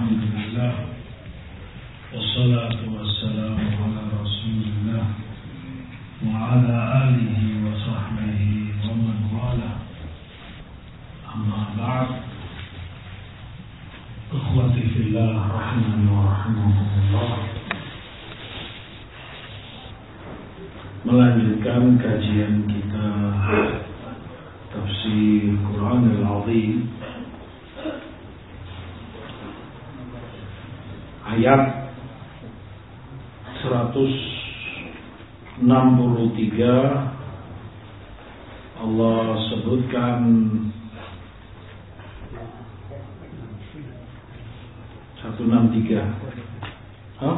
الحمد لله والصلاة والسلام على رسول الله وعلى آله وصحبه ومن والاه أما بعد إخوتي في الله رحمن ورحمهم الله melanjutkan kajian kita tafsir Quran al-Azim ayat 163 Allah sebutkan satu enam tiga, Hah?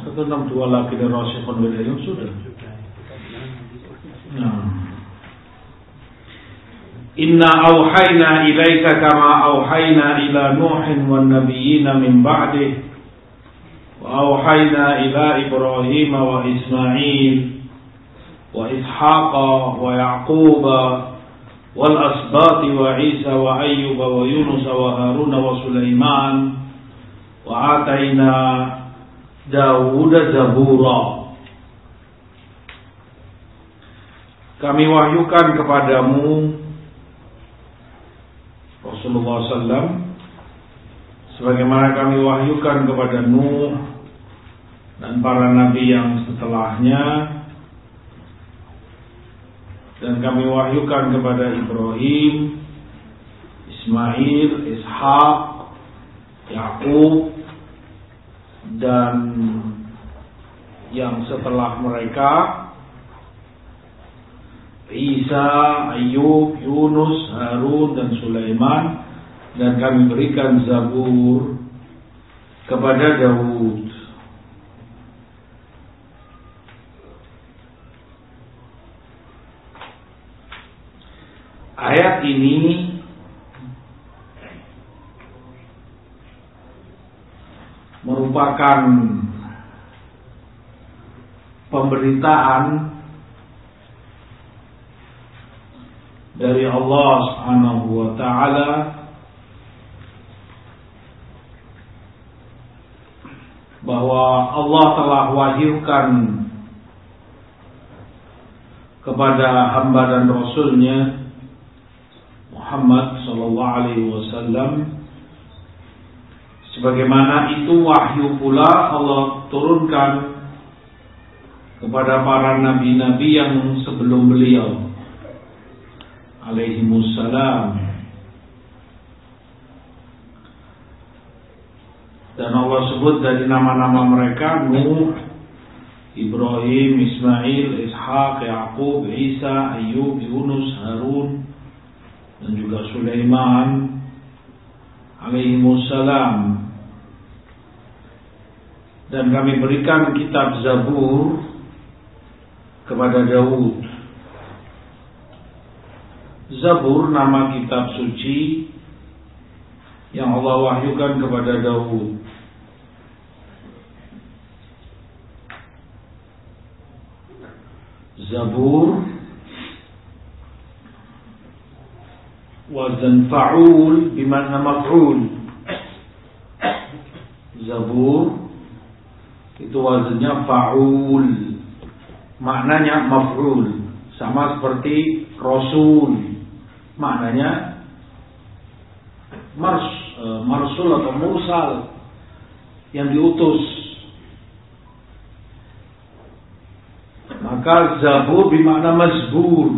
satu enam dua lagi dari Rasulullah sudah. Nah. Inna awhayna ilaika kama awhayna ila Nuhin wan nabiyina min ba'dih wa awhayna ila Ibrahim wa Ismail wa Ishaqa wa Yaquba wal asbati wa Isa wa wa Yunus wa Harun wa Sulaiman. Wa atayna Dawud Kami wahyukan kepadamu Rasulullah SAW sebagaimana kami wahyukan kepada Nuh dan para nabi yang setelahnya dan kami wahyukan kepada Ibrahim, Ismail, Ishak, Yakub dan yang setelah mereka Isa, Ayub, Yunus, Harun dan Sulaiman dan kami berikan Zabur kepada Daud. Ayat ini merupakan pemberitaan dari Allah Subhanahu wa taala. Bahwa Allah telah wahyukan kepada hamba dan rasulnya Muhammad sallallahu alaihi wasallam. Sebagaimana itu wahyu pula Allah turunkan kepada para nabi-nabi yang sebelum beliau alaihimussalam dan Allah sebut dari nama-nama mereka Nuh, Ibrahim, Ismail, Ishak, Yaqub, Isa, Ayub, Yunus, Harun dan juga Sulaiman. Alaihimussalam. Dan kami berikan kitab Zabur kepada Daud Zabur nama kitab suci yang Allah wahyukan kepada Daud. Zabur wazan fa'ul bimakna maf'ul. Zabur itu wazannya fa'ul. Maknanya maf'ul. Sama seperti Rasul maknanya mars, e, marsul atau mursal yang diutus. Maka zabur bermakna mazbur.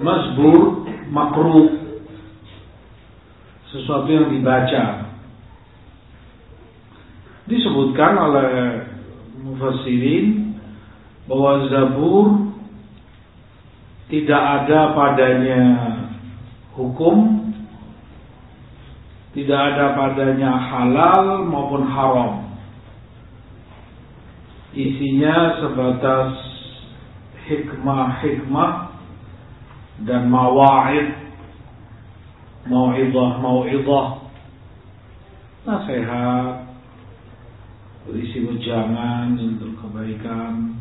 Mazbur makruh. Sesuatu yang dibaca. Disebutkan oleh mufassirin bahwa zabur tidak ada padanya hukum, tidak ada padanya halal maupun haram. Isinya sebatas hikmah-hikmah dan mawa'id, mau'idah-mau'idah, nasihat, berisi ujangan untuk kebaikan,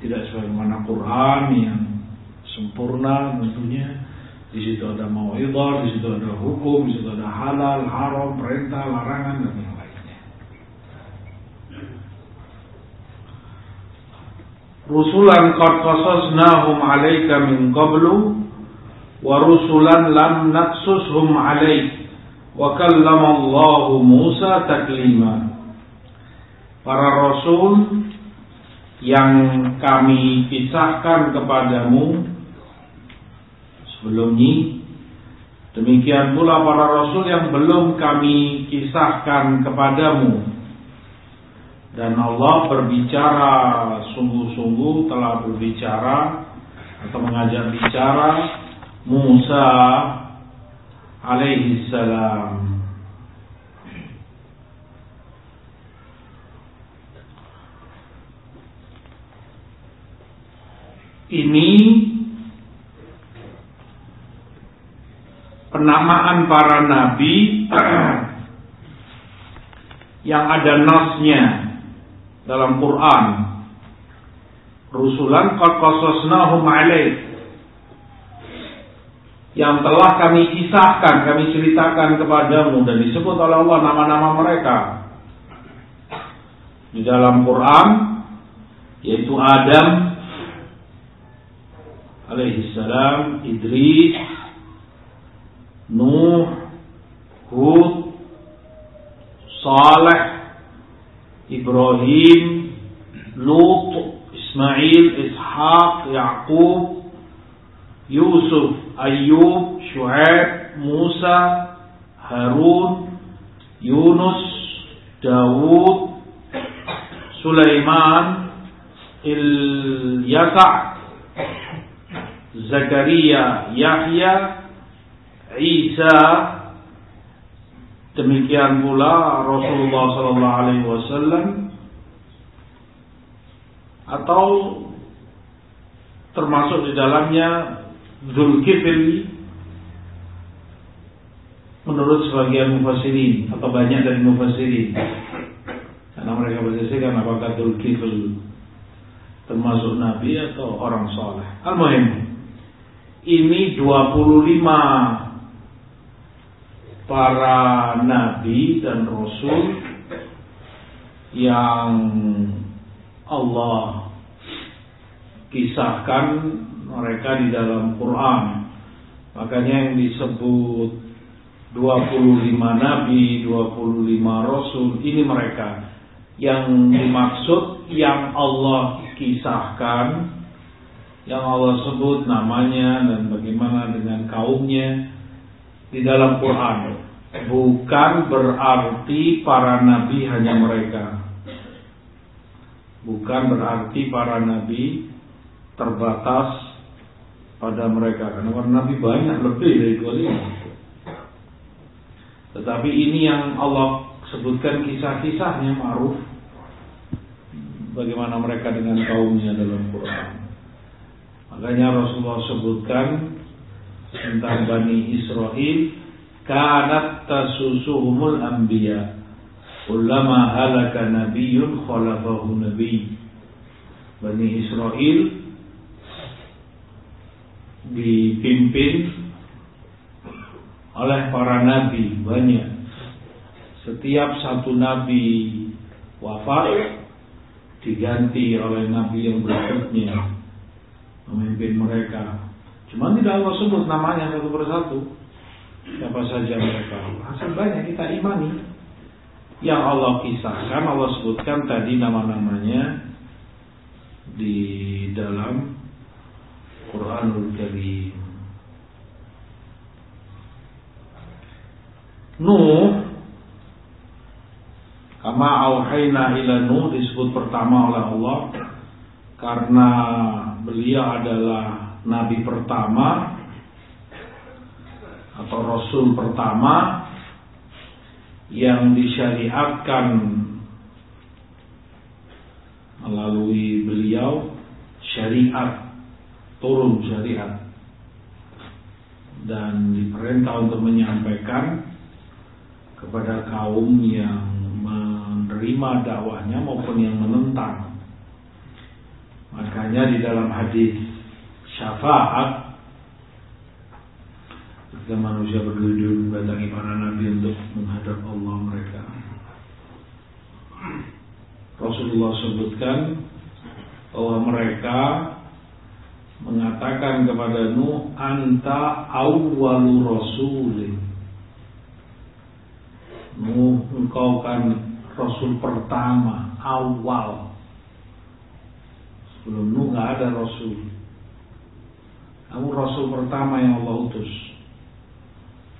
tidak sebagaimana Quran yang sempurna tentunya Di situ ada mauidhah, di situ ada hukum, di situ ada halal, haram, perintah, larangan dan yang lainnya. Rusulan qad qasasnahum 'alaika min qablu wa rusulan lam naqsushum 'alaik wa kallama Allah Musa taklima. Para rasul yang kami kisahkan kepadamu sebelumnya. Demikian pula para rasul yang belum kami kisahkan kepadamu. Dan Allah berbicara sungguh-sungguh telah berbicara atau mengajak bicara Musa alaihi salam ini penamaan para nabi yang ada nasnya dalam Quran. Rusulan qad qasasnahum alaih yang telah kami kisahkan, kami ceritakan kepadamu dan disebut oleh Allah nama-nama mereka di dalam Quran yaitu Adam alaihi salam, Idris, Nuh, Hud, Saleh, Ibrahim, Lut, Ismail, Ishaq, Yaqub, Yusuf, Ayub, Shu'aib, Musa, Harun, Yunus, Dawud, Sulaiman, Ilyasa, Zakaria, Yahya, Isa. Demikian pula Rasulullah sallallahu alaihi wasallam. Atau termasuk di dalamnya Zulkifli menurut sebagian mufassirin atau banyak dari mufassirin. Karena mereka berselisih apakah Zulkifli termasuk nabi atau orang soleh? Al-muhim ini 25 para nabi dan rasul yang Allah kisahkan mereka di dalam Quran. Makanya yang disebut 25 nabi, 25 rasul, ini mereka yang dimaksud yang Allah kisahkan, yang Allah sebut namanya dan bagaimana dengan kaumnya di dalam Quran. Bukan berarti para nabi hanya mereka. Bukan berarti para nabi terbatas pada mereka. Karena para nabi banyak lebih dari dua Tetapi ini yang Allah sebutkan kisah-kisahnya ma'ruf bagaimana mereka dengan kaumnya dalam Quran. Makanya Rasulullah sebutkan tentang Bani Israel kanat tasusuhumul anbiya ulama halaka nabiyyun khalafahu nabi. Bani Israel dipimpin oleh para nabi banyak. Setiap satu nabi wafat diganti oleh nabi yang berikutnya memimpin mereka Cuma tidak Allah sebut namanya satu persatu. Siapa saja mereka. Hasil banyak kita imani. Yang Allah kisahkan, Allah sebutkan tadi nama-namanya di dalam Quranul Karim. Nuh Kama auhayna ila Nuh disebut pertama oleh Allah karena beliau adalah nabi pertama atau rasul pertama yang disyariatkan melalui beliau syariat turun syariat dan diperintah untuk menyampaikan kepada kaum yang menerima dakwahnya maupun yang menentang. Makanya di dalam hadis syafaat ketika manusia berduyun mendatangi para nabi untuk menghadap Allah mereka. Rasulullah sebutkan bahwa mereka mengatakan kepada Nuh anta awwalu rasulin Nuh engkau kan rasul pertama awal sebelum Nuh nggak ada rasul. Kamu rasul pertama yang Allah utus.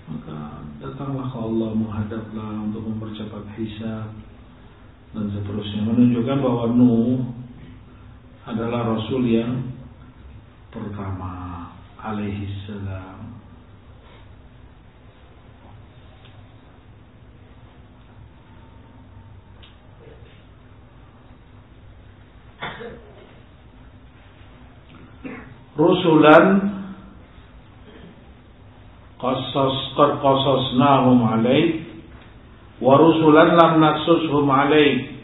Maka datanglah ke Allah menghadaplah untuk mempercepat hisab dan seterusnya. Menunjukkan bahwa Nuh adalah rasul yang pertama alaihi salam rusulan qasas qad qasasnahum alaik wa rusulan lam naqsushum alaik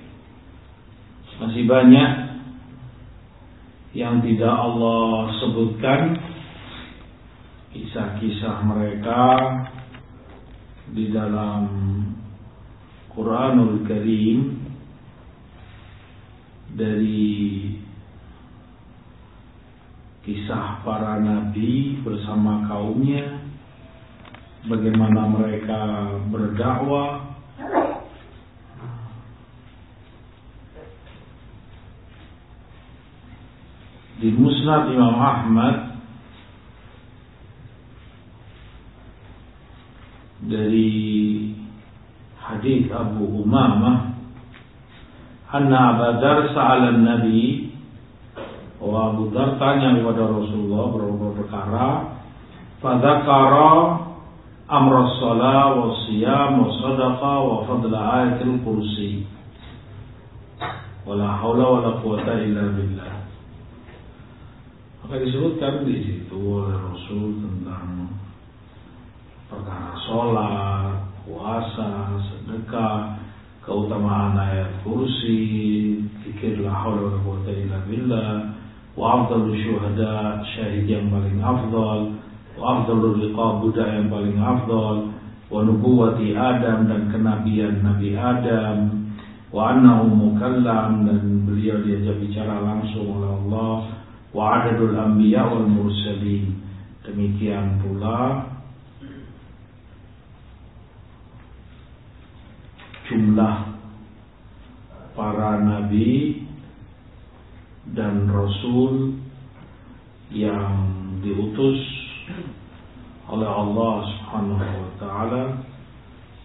masih banyak yang tidak Allah sebutkan. Kisah-kisah mereka di dalam Quranul Karim dari kisah para nabi bersama kaumnya, bagaimana mereka berdakwah, di Musnad Imam Ahmad dari hadis Abu Umamah anna Abu Dar sa'ala Nabi bahwa Abu Dar tanya kepada Rasulullah beberapa perkara. Fadzakara amra shalah wa siyam wa sadaqa wa fadla ayatil kursi. Wala haula wala quwata illa billah. Maka disebutkan di situ oleh Rasul tentang perkara sholat, puasa, sedekah, keutamaan ayat kursi, fikirlah haula wala quwata illa billah, afdalul syuhada syahid yang paling afdalul liqa budak yang paling nubuwati Adam dan kenabian Nabi Adam. Wa annahu mukallam dan beliau diajak bicara langsung oleh Allah. Wa adadul anbiya mursalin. Demikian pula jumlah para nabi dan Rasul yang diutus oleh Allah Subhanahu wa taala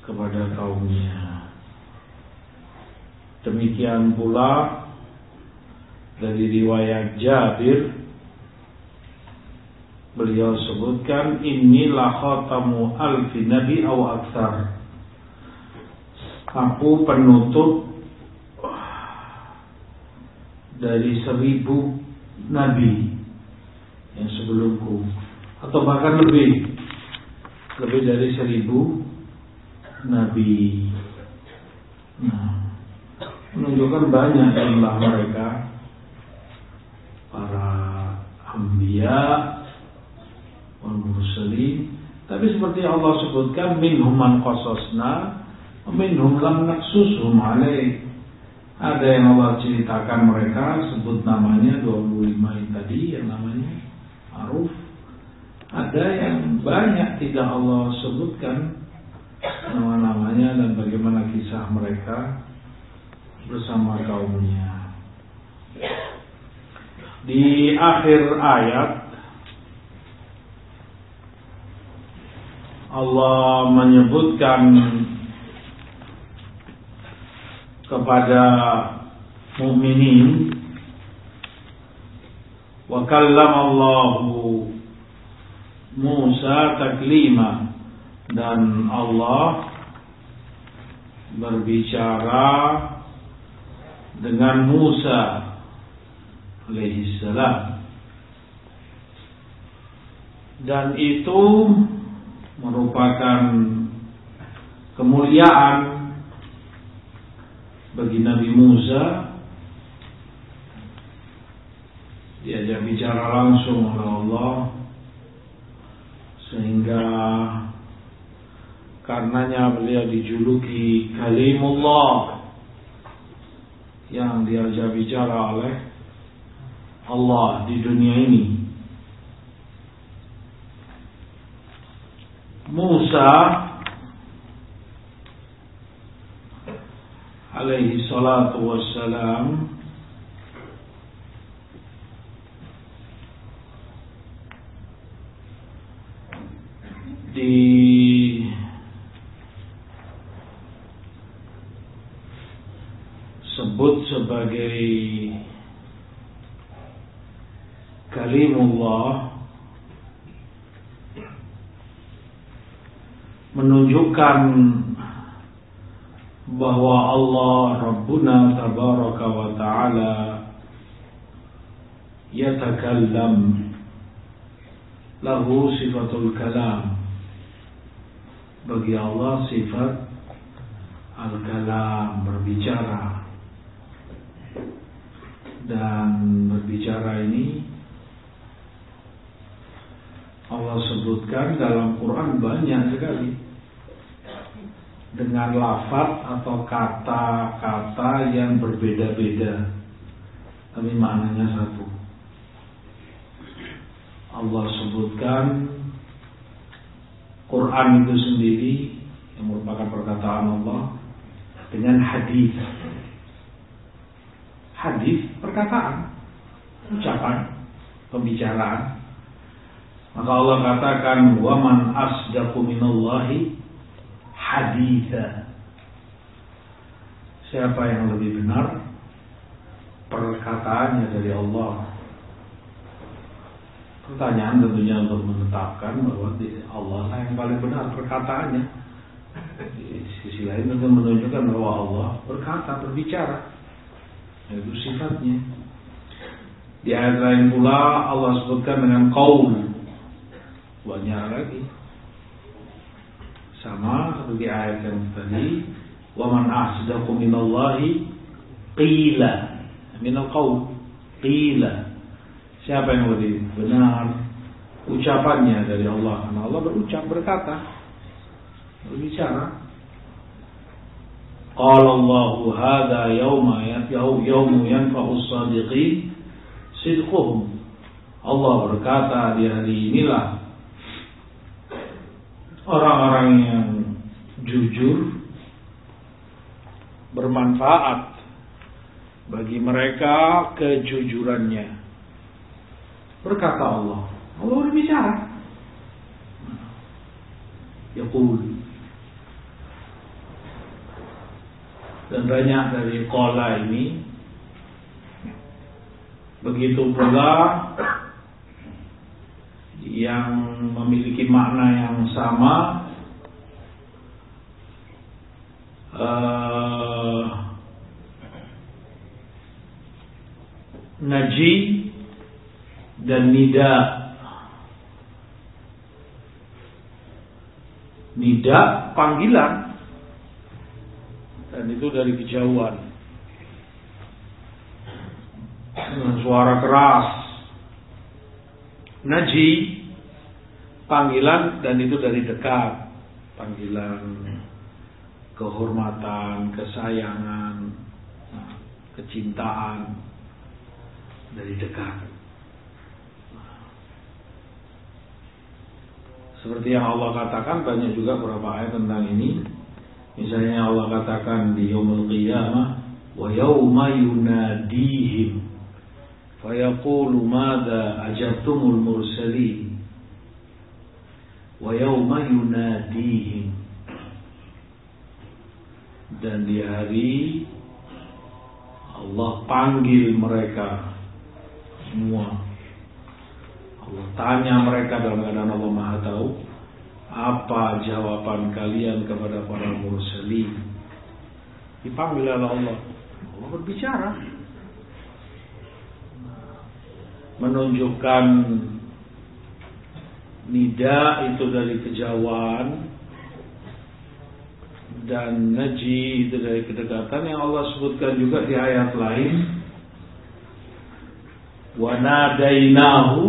kepada kaumnya. Demikian pula dari riwayat Jabir beliau sebutkan inilah khatamu alfi nabi aw aktsar. Aku penutup dari seribu nabi yang sebelumku. Atau bahkan lebih. Lebih dari seribu nabi. Nah menunjukkan banyak jumlah mereka. Para wal mursalin. Tapi seperti Allah sebutkan minhum man qasasna minhum lam alaih ada yang Allah ceritakan mereka sebut namanya 25 yang tadi yang namanya Aruf. Ada yang banyak tidak Allah sebutkan nama-namanya dan bagaimana kisah mereka bersama kaumnya. Di akhir ayat Allah menyebutkan kepada mukminin. Wa kallamallahu Musa taklima. Dan Allah berbicara dengan Musa alaihissalam dan itu merupakan kemuliaan bagi Nabi Musa diajak bicara langsung oleh Allah sehingga karenanya beliau dijuluki kalimullah yang diajak bicara oleh Allah di dunia ini. Musa alaihi salatu wassalam. Disebut sebagai kalimullah menunjukkan bahwa Allah Rabbuna tabaraka wa taala yatakallam lahu sifatul kalam. Bagi Allah sifat al-kalam berbicara. Dan berbicara ini Allah sebutkan dalam Quran banyak sekali dengan lafaz atau kata-kata yang berbeda-beda tapi maknanya satu Allah sebutkan Quran itu sendiri yang merupakan perkataan Allah dengan hadis. Hadis perkataan, ucapan, pembicaraan. Maka Allah katakan wa man asdaqu minallahi haditha. Siapa yang lebih benar perkataannya dari Allah Pertanyaan tentunya untuk menetapkan bahwa Allah lah yang paling benar perkataannya. Di sisi lain tentu menunjukkan bahwa Allah berkata, berbicara. Itu sifatnya. Di ayat lain pula Allah sebutkan dengan kaum. Banyak lagi. Sama seperti ayat yang tadi. Waman asdaku minallahi qila. Minal qaum. Qila Siapa yang lebih benar ucapannya dari Allah? Karena Allah berucap, berkata, berbicara. Qala Allah hadha yawma yawmu yanfa'u sadiqin sidquhum. Allah berkata di hari inilah orang-orang yang jujur bermanfaat bagi mereka kejujurannya. Berkata Allah. Allah berbicara. Yaqul. Dan banyak dari kola ini begitu pula yang memiliki makna yang sama uh, Naji dan nida. Nida panggilan dan itu dari kejauhan dengan suara keras. Naji panggilan dan itu dari dekat panggilan kehormatan, kesayangan, kecintaan dari dekat. Seperti yang Allah katakan banyak juga beberapa ayat tentang ini. Misalnya Allah katakan di yaumul qiyamah wa yauma yunadihim fayaqulu madza ajabtumul mursalin yauma yunadihim. Dan di hari Allah panggil mereka semua. Allah tanya mereka dalam keadaan Allah Maha Tahu apa jawaban kalian kepada para mursalin? Dipanggil oleh Allah. Allah berbicara. Menunjukkan nida itu dari kejauhan. Dan naji itu dari kedekatan. Yang Allah sebutkan juga di ayat lain. Wa nadainahu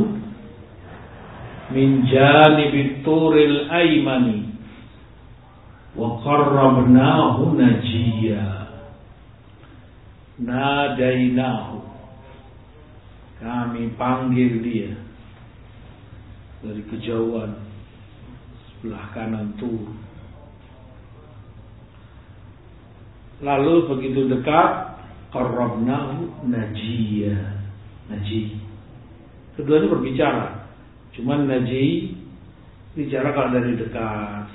min janibit turil aimani wa qarrabnahu najiya. Nadainahu kami panggil dia dari kejauhan sebelah kanan tur lalu begitu dekat qarrabnahu najiya. Naji. Keduanya berbicara. Cuman naji bicara kalau dari dekat.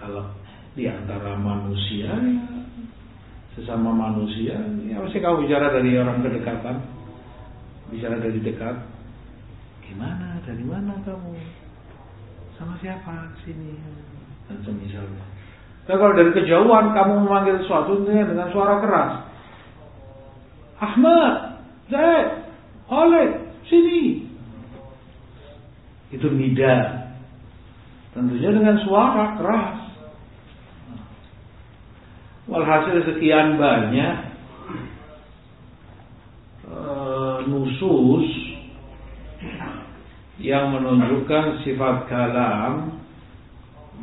Kalau di antara manusia sesama manusia ya pasti kamu bicara dari orang kedekatan. Bicara dari dekat gimana dari mana kamu? Sama siapa sini? Dan semisalnya tapi kalau dari kejauhan kamu memanggil sesuatu dengan suara keras. Ahmad Zaid Oleh sini. Itu nida tentunya dengan suara keras. Walhasil sekian banyak uh, nusus yang menunjukkan sifat kalam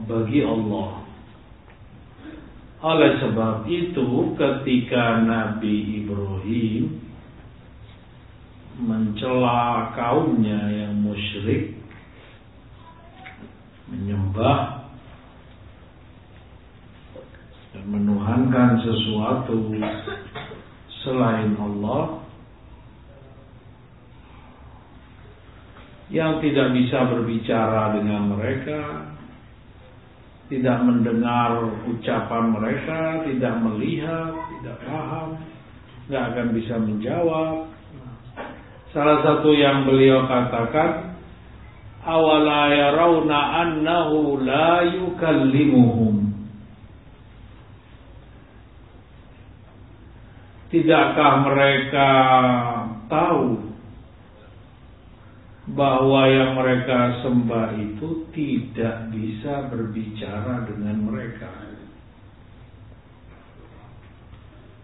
bagi Allah. Oleh sebab itu ketika Nabi Ibrahim mencela kaumnya yang musyrik menyembah dan menuhankan sesuatu selain Allah yang tidak bisa berbicara dengan mereka, tidak mendengar ucapan mereka, tidak melihat, tidak paham, nggak akan bisa menjawab. Salah satu yang beliau katakan, awala annahu la yukallimuhum Tidakkah mereka tahu bahwa yang mereka sembah itu tidak bisa berbicara dengan mereka?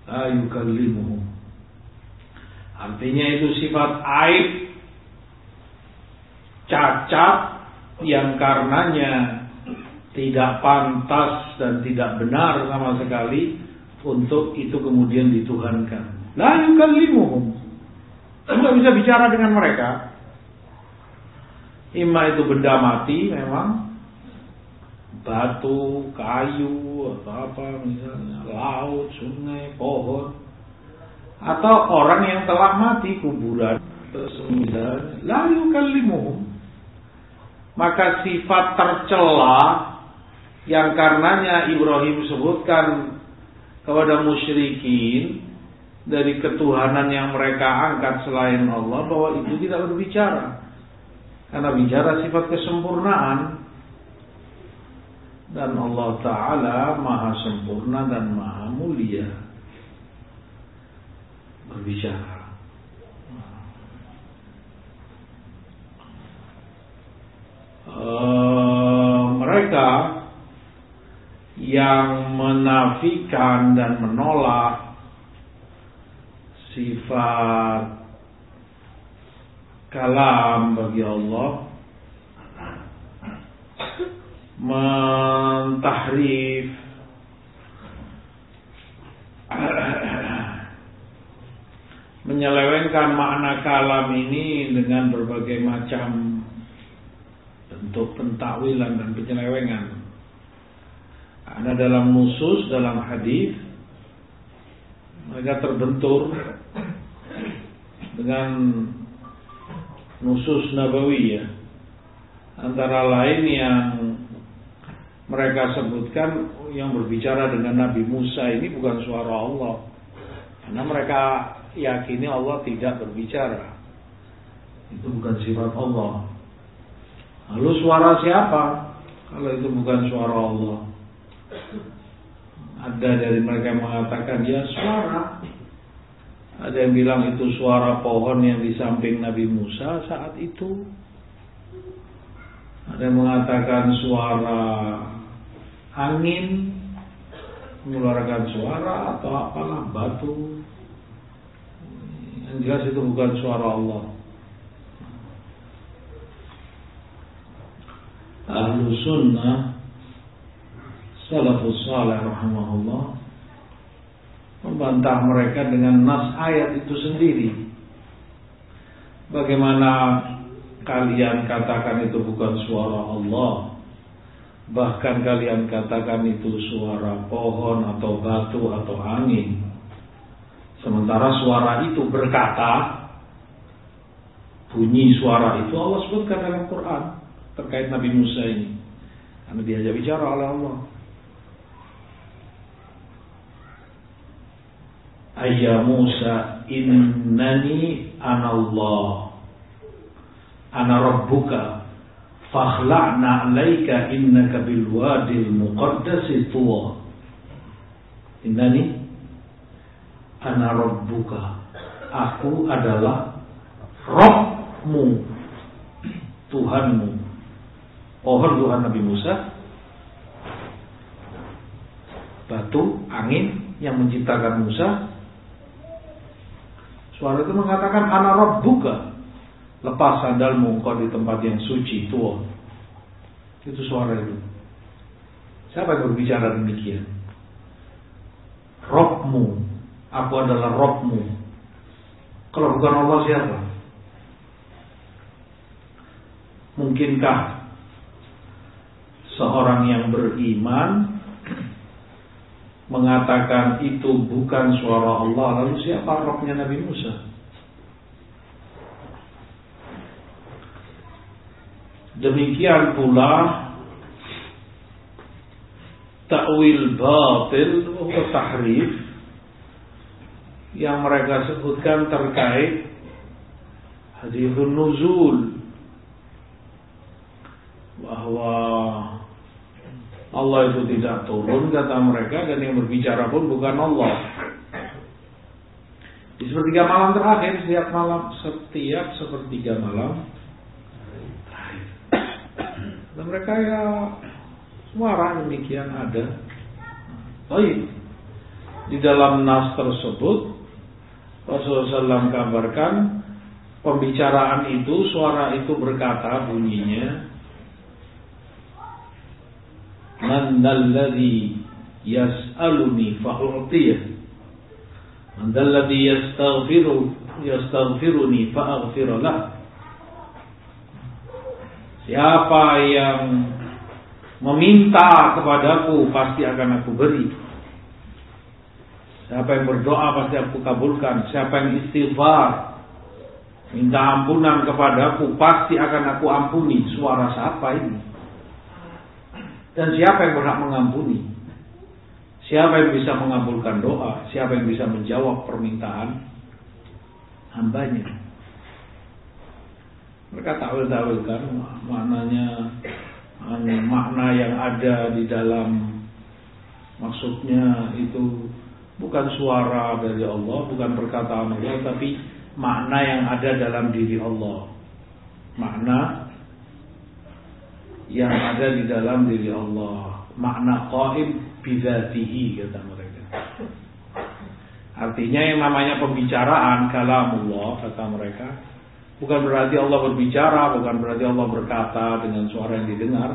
Ayukallimuhum. Artinya itu sifat aib cacat yang karenanya tidak pantas dan tidak benar sama sekali untuk itu kemudian dituhankan. La yukallimuhum. Tidak bisa bicara dengan mereka. Ima itu benda mati memang. Batu, kayu atau apa misalnya, laut, sungai, pohon. Atau orang yang telah mati kuburan. Misalnya la yukallimuhum. Maka sifat tercela yang karenanya Ibrahim sebutkan kepada musyrikin dari ketuhanan yang mereka angkat selain Allah bahwa itu tidak berbicara. Karena bicara sifat kesempurnaan dan Allah Ta'ala maha sempurna dan maha mulia berbicara. Uh, mereka yang menafikan dan menolak sifat kalam bagi Allah. Mentahrif. Menyelewengkan makna kalam ini dengan berbagai macam bentuk pentakwilan dan penyelewengan. Karena dalam nusus, dalam hadis. Mereka terbentur dengan nusus nabawiyah. Antara lain yang mereka sebutkan yang berbicara dengan Nabi Musa ini bukan suara Allah. Karena mereka yakini Allah tidak berbicara. Itu bukan sifat Allah. Lalu suara siapa? Kalau itu bukan suara Allah. Ada dari mereka yang mengatakan ya suara. Ada yang bilang itu suara pohon yang di samping Nabi Musa saat itu. Ada yang mengatakan suara angin mengeluarkan suara atau apalah batu. Yang jelas itu bukan suara Allah. ahlu sunnah salafus salih rahimahullah membantah mereka dengan nas ayat itu sendiri. Bagaimana kalian katakan itu bukan suara Allah, bahkan kalian katakan itu suara pohon atau batu atau angin. Sementara suara itu berkata, bunyi suara itu Allah sebutkan dalam Quran terkait Nabi Musa ini. Karena diajak bicara oleh Allah. Ayya Musa innani anallah ana rabbuka. Fakhla'na 'alaika innaka bil wadil muqaddasi tuwa. Innani ana rabbuka. Aku adalah Rabbmu Tuhanmu. Pohon Tuhan Nabi Musa. Batu angin yang menciptakan Musa Suara itu mengatakan anak buka Lepas sandalmu engkau di tempat yang suci tua. Itu suara itu. Siapa yang berbicara demikian? Robmu. Aku adalah Robmu. Kalau bukan Allah siapa? Mungkinkah seorang yang beriman mengatakan itu bukan suara Allah, lalu siapa rohnya Nabi Musa? Demikian pula takwil batil atau tahrif yang mereka sebutkan terkait hadithun nuzul bahwa Allah itu tidak turun kata mereka dan yang berbicara pun bukan Allah. Di sepertiga malam terakhir setiap malam setiap sepertiga malam dan mereka ya suara demikian ada. Baik. Di dalam nas tersebut Rasulullah SAW kabarkan pembicaraan itu suara itu berkata bunyinya Man dalladhi yas'aluni fa'u'tiyah. Man dalladhi yastaghfiru yastaghfiruni. Siapa yang meminta kepadaku pasti akan aku beri. Siapa yang berdoa pasti aku kabulkan. Siapa yang istighfar minta ampunan kepadaku pasti akan aku ampuni. Suara siapa ini? Dan siapa yang berhak mengampuni? Siapa yang bisa mengabulkan doa? Siapa yang bisa menjawab permintaan hambanya? Mereka takwil-takwilkan maknanya makna yang ada di dalam maksudnya itu bukan suara dari Allah, bukan perkataan Allah, tapi makna yang ada dalam diri Allah. Makna yang ada di dalam diri Allah. Makna qaim bizatihi kata mereka. Artinya yang namanya pembicaraan kalamullah kata mereka bukan berarti Allah berbicara, bukan berarti Allah berkata dengan suara yang didengar,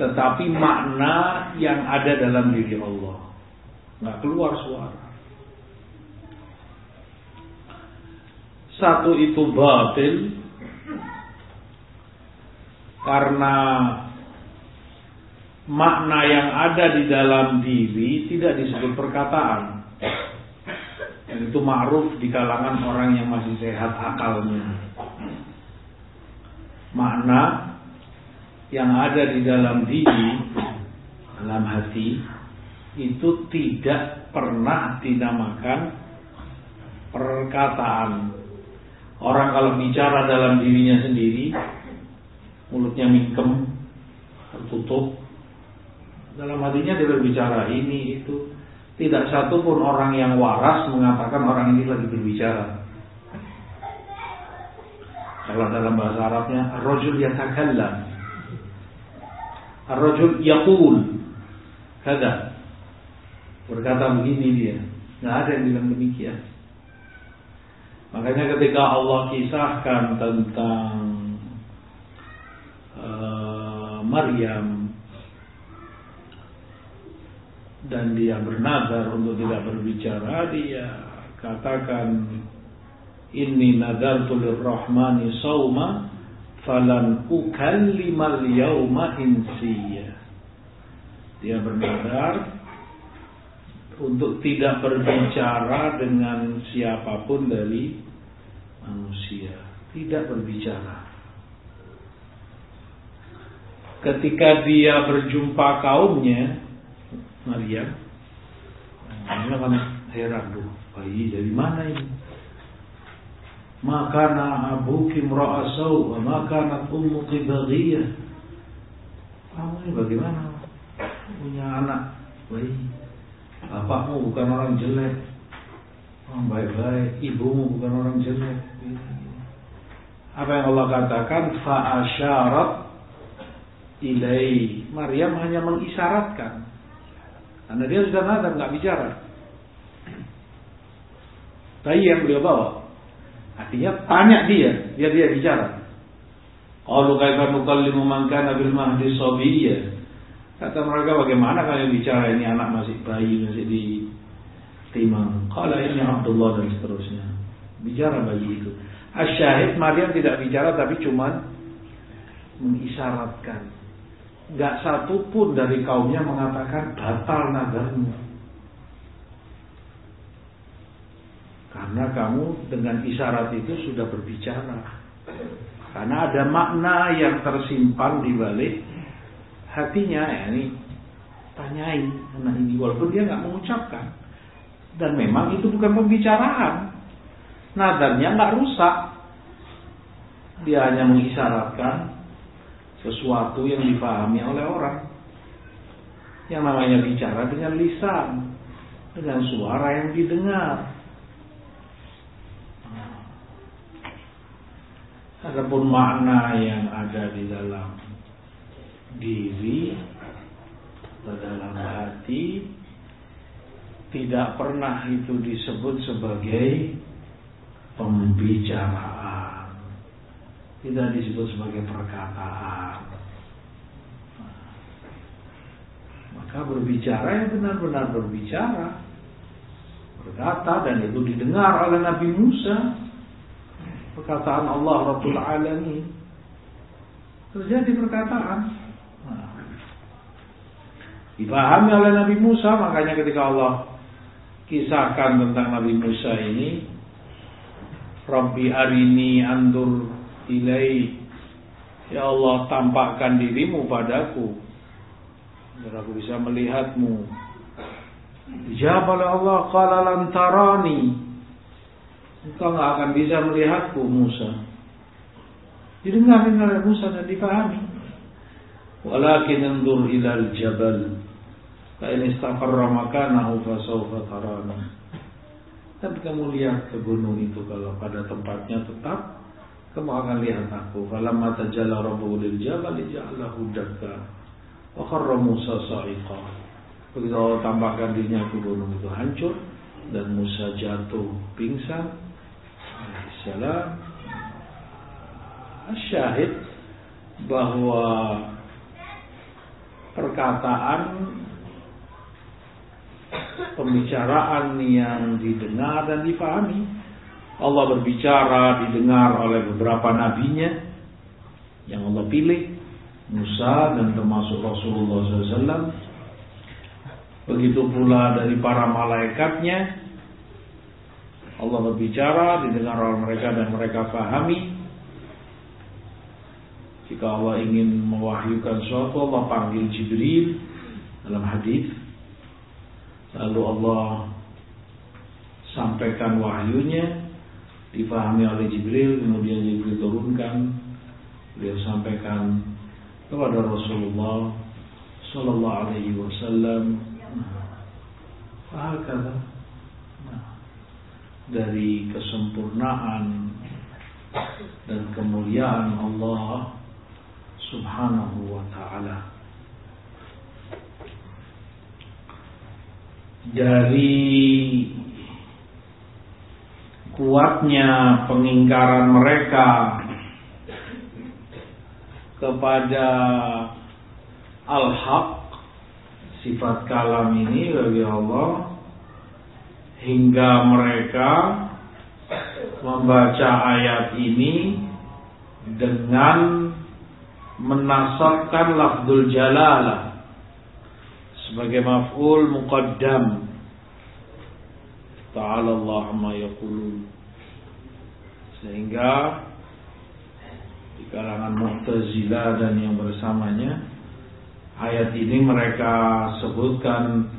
tetapi makna yang ada dalam diri Allah. Nggak keluar suara. Satu itu batil karena makna yang ada di dalam diri tidak disebut perkataan. Dan itu ma'ruf di kalangan orang yang masih sehat akalnya. Makna yang ada di dalam diri, dalam hati, itu tidak pernah dinamakan perkataan. Orang kalau bicara dalam dirinya sendiri, mulutnya mingkem, tertutup. Dalam hatinya dia berbicara ini itu. Tidak satu pun orang yang waras mengatakan orang ini lagi berbicara. Kalau dalam bahasa Arabnya, rojul yatakallam. Ar-rajul yaqul. Kada. Berkata begini dia. Nggak ada yang bilang demikian. Makanya ketika Allah kisahkan tentang Maryam dan dia bernazar untuk tidak berbicara. Dia katakan inni nadartu lirrahmani sauma falan ukallimal yauma insiya. Dia bernadar untuk tidak berbicara dengan siapa pun dari manusia. Tidak berbicara. Ketika dia berjumpa kaumnya Maria. Maria kan heran tuh bayi dari mana ini? Maka abuki mra'asau wa maka ummuki baghiyah kamu ini bagaimana? Punya anak bayi. Bapakmu bukan orang jelek. Orang baik-baik. Ibumu bukan orang jelek. Apa yang Allah katakan? Fa'asyarat ilai. Maryam hanya mengisyaratkan karena dia sudah nazar nggak bicara. Tapi yang beliau bawa, artinya tanya dia, biar dia bicara. Qalu kaifa nukallimu man kana bil mahdi sabiyya. Kata mereka bagaimana kalian bicara ini anak masih bayi masih di timang. Kalau ini Abdullah dan seterusnya. Bicara bayi itu. Asyahid Maryam tidak bicara tapi cuma mengisyaratkan nggak satu pun dari kaumnya mengatakan batal nadarmu. Karena kamu dengan isyarat itu sudah berbicara. Karena ada makna yang tersimpan di balik hatinya. Ya, ini tanyain anak ini walaupun dia nggak mengucapkan. Dan memang itu bukan pembicaraan. Nadarnya nggak rusak. Dia hanya mengisyaratkan sesuatu yang dipahami oleh orang. Yang namanya bicara dengan lisan, dengan suara yang didengar. Adapun makna yang ada di dalam diri dalam hati tidak pernah itu disebut sebagai pembicaraan tidak disebut sebagai perkataan. Maka berbicara yang benar-benar berbicara. Berkata dan itu didengar oleh Nabi Musa. Perkataan Allah Rabbul Alamin. Terjadi perkataan. Nah, dipahami oleh Nabi Musa. Makanya ketika Allah kisahkan tentang Nabi Musa ini. Rabbi arini andur ilai Ya Allah tampakkan dirimu padaku. Agar aku bisa melihatmu. Dijawab oleh Allah Qala lantarani Engkau gak akan bisa melihatku Musa. Didengar oleh Musa dan dipahami. Walakin endur ilal jabal. Fa'in istaqarra makanahu fasawfa tarani. Dan kamu lihat ke gunung itu Kalau pada tempatnya tetap kamu akan lihat aku. Falamma tajalla rabbuhu lil jabal ja'alahu dakka. Wa Musa sa'iqa. Begitu Allah tambahkan dirinya ke gunung itu hancur dan Musa jatuh pingsan. Salam. Syahid bahwa perkataan pembicaraan yang didengar dan dipahami Allah berbicara didengar oleh beberapa nabinya yang Allah pilih Musa dan termasuk Rasulullah SAW begitu pula dari para malaikatnya Allah berbicara didengar oleh mereka dan mereka pahami. Jika Allah ingin mewahyukan sesuatu Allah panggil Jibril dalam hadis. Lalu Allah sampaikan wahyunya difahami oleh Jibril kemudian Jibril turunkan beliau sampaikan kepada Rasulullah Sallallahu Alaihi Wasallam Fahakala nah, dari kesempurnaan dan kemuliaan Allah Subhanahu wa taala. Dari kuatnya pengingkaran mereka kepada al-haq sifat kalam ini bagi Allah hingga mereka membaca ayat ini dengan menasabkan lafzul jalalah sebagai maf'ul muqaddam ta'ala Allah ma yaqulun. Sehingga di kalangan Mu'tazilah dan yang bersamanya ayat ini mereka sebutkan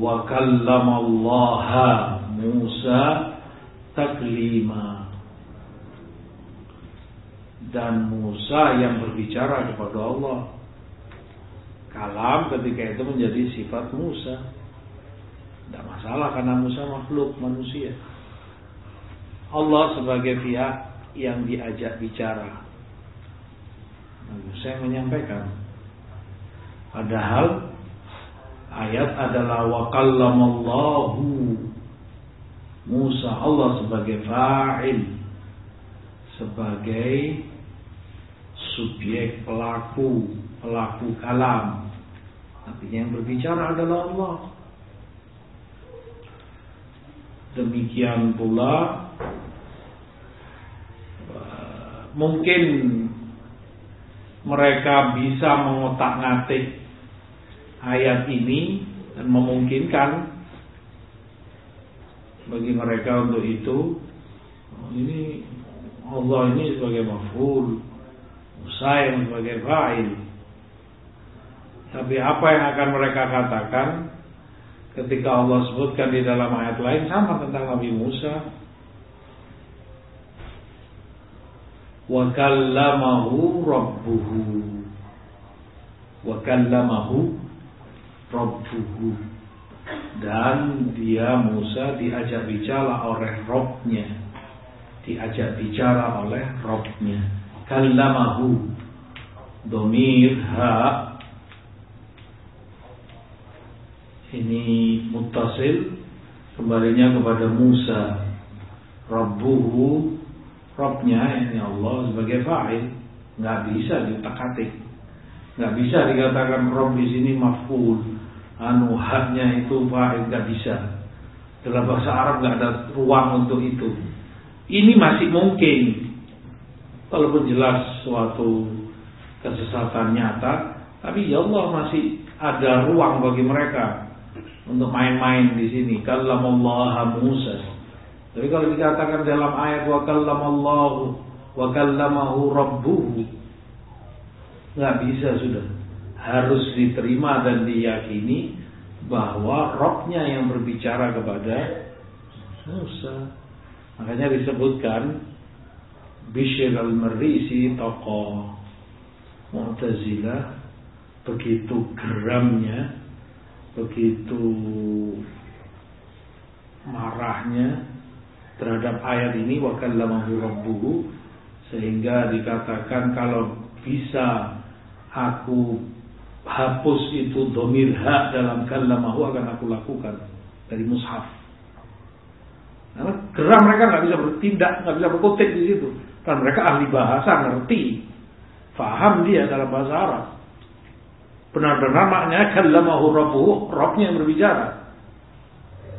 wa kallamallaha Musa taklima. Dan Musa yang berbicara kepada Allah. Kalam ketika itu menjadi sifat Musa tidak masalah karena Musa makhluk manusia. Allah sebagai pihak yang diajak bicara. Saya menyampaikan. Padahal ayat adalah wa kallamallahu Musa Allah sebagai fa'il. Sebagai subjek pelaku pelaku kalam. Artinya yang berbicara adalah Allah demikian pula mungkin mereka bisa mengotak-ngatik ayat ini dan memungkinkan bagi mereka untuk itu. Oh, ini Allah ini sebagai maf'ul yang sebagai fa'il. Tapi apa yang akan mereka katakan ketika Allah sebutkan di dalam ayat lain sama tentang Nabi Musa. Wa kallamahu rabbuhu. Wa kallamahu rabbuhu. Dan dia Musa diajak bicara oleh Robnya. Diajak bicara oleh Robnya. Kallamahu. Domir ha ini mutasil kembalinya kepada Musa. Rabbuhu Robnya ini Allah sebagai fa'il. Nggak bisa diutak-atik nggak bisa dikatakan Rob di sini maf'ul. Anu itu fa'il nggak bisa. Dalam bahasa Arab nggak ada ruang untuk itu. Ini masih mungkin. Walaupun jelas suatu kesesatan nyata tapi ya Allah masih ada ruang bagi mereka untuk main-main di sini kalau Allah Musa tapi kalau dikatakan dalam ayat wa kallamallahu wa kallamahu rabbuhu nggak bisa sudah. Harus diterima dan diyakini bahwa Robnya yang berbicara kepada Musa. Makanya disebutkan Bishr al-Marisi tokoh Mu'tazilah begitu geramnya, begitu marahnya terhadap ayat ini wa rabbuhu sehingga dikatakan kalau bisa aku hapus itu domir hak dalam kallamahu akan aku lakukan dari mushaf. Karena geram mereka nggak bisa bertindak, nggak bisa berkutik di situ. Karena mereka ahli bahasa, ngerti, faham dia dalam bahasa Arab. Benar-benar maknanya kallamahu rabbuhu, Robnya yang berbicara.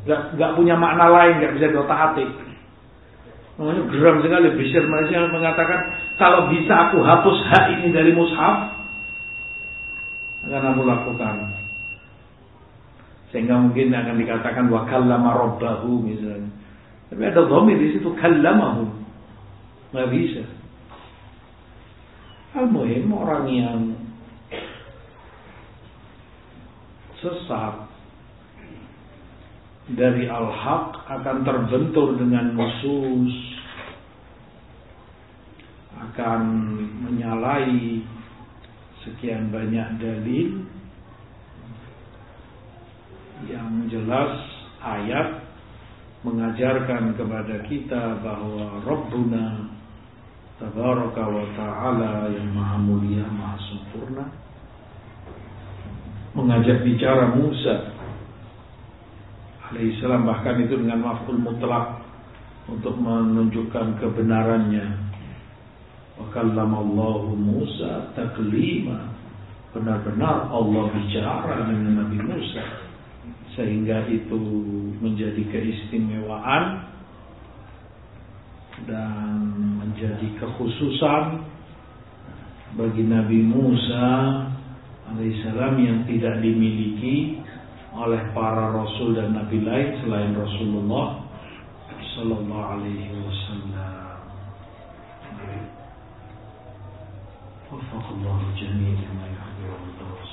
Gak, gak punya makna lain, gak bisa diotak-atik. Namanya geram sekali Bishr Malaysia mengatakan kalau bisa aku hapus hak ini dari mushaf akan aku lakukan. Sehingga mungkin akan dikatakan wa kallama rabbahu misalnya. Tapi ada dhamir di situ kallamahu. Nggak bisa. Al-Muhim orang yang sesat. Dari al-haq akan terbentur dengan musus akan menyalahi sekian banyak dalil yang jelas ayat mengajarkan kepada kita bahwa Rabbuna Tabaraka wa Ta'ala yang maha mulia, maha sempurna mengajak bicara Musa alaihissalam bahkan itu dengan maf'ul mutlak untuk menunjukkan kebenarannya. Wa kallamallahu Musa taklima. benar-benar Allah bicara dengan Nabi Musa sehingga itu menjadi keistimewaan dan menjadi kekhususan bagi Nabi Musa alaihissalam yang tidak dimiliki oleh para rasul dan nabi lain selain Rasulullah sallallahu alaihi wasallam. Wafakallahu jami'an ma yuhibbu wa